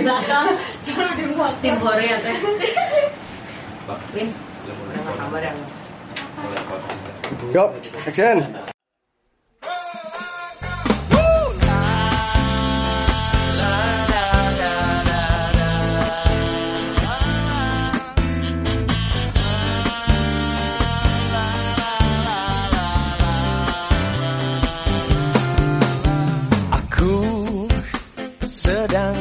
di belakang selalu di belakang tim hore ya teh. Win apa kabar ya Go, action. Aku sedang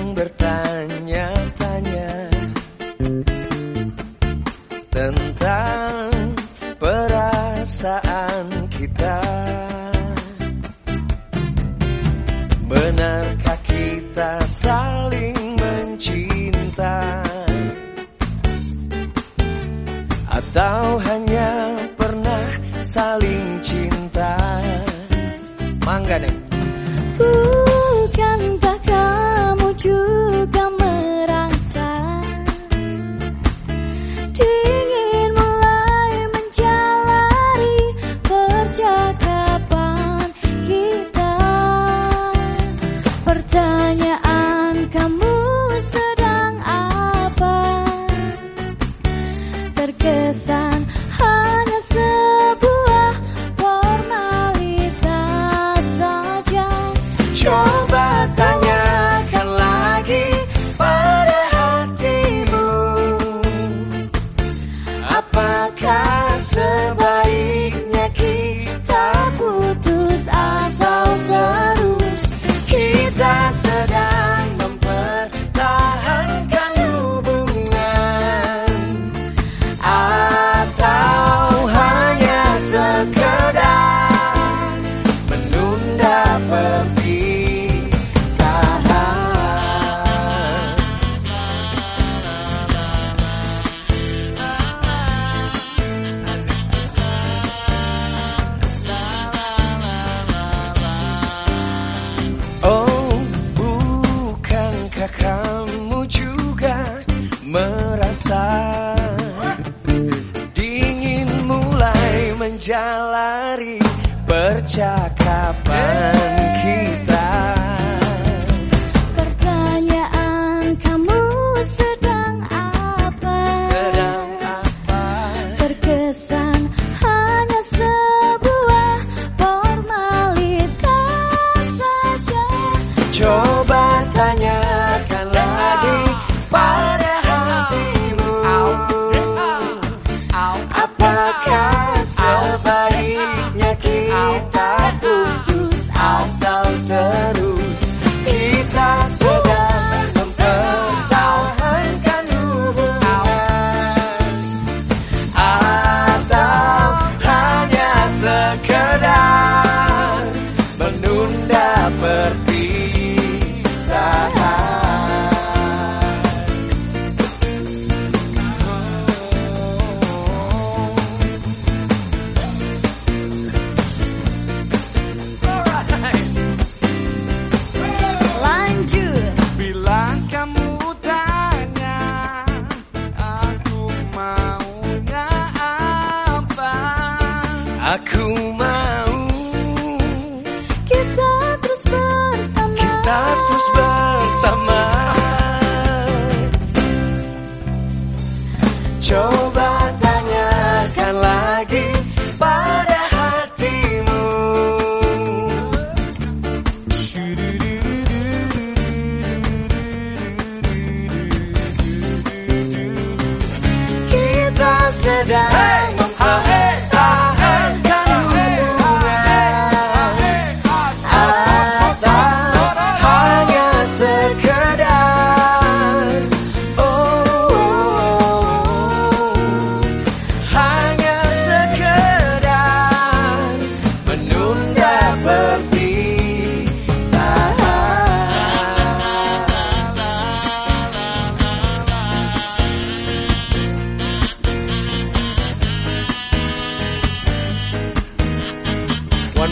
Benarkah kita saling mencinta? Atau hanya pernah saling cinta? Mangga nih. Pertanyaan kamu sedang apa? Terkesan hanya sebuah formalitas saja. Coba tanyakan lagi pada hatimu. Apakah sebaiknya dingin mulai menjalari percakapan kita? Apakah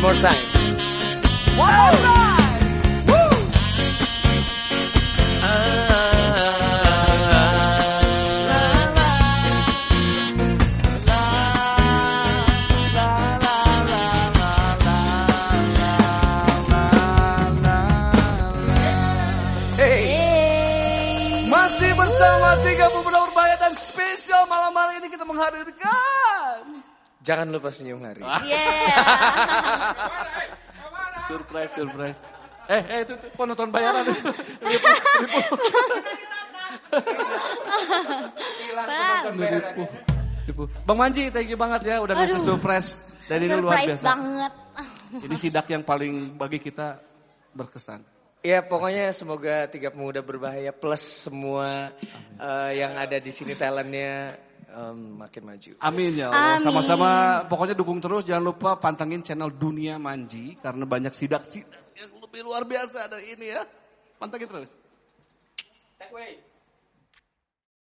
more time. Masih bersama tiga pemuda urbaya dan spesial malam hari ini kita menghadirkan Jangan lupa senyum hari. Yeah. Surprise, surprise. Eh, eh itu, itu penonton bayaran. Nipu. Bang Manji, thank you banget ya udah ngasih surprise. Dan ini luar Surprise biasa. banget. Ini sidak yang paling bagi kita berkesan. Ya pokoknya semoga tiga pemuda berbahaya plus semua eh, yang ada di sini talentnya em, makin maju. Amin ya Allah. Amin. Sama-sama pokoknya dukung terus. Jangan lupa pantengin channel Dunia Manji. Karena banyak sidak-sidak yang lebih luar biasa dari ini ya. Pantengin terus. Take away.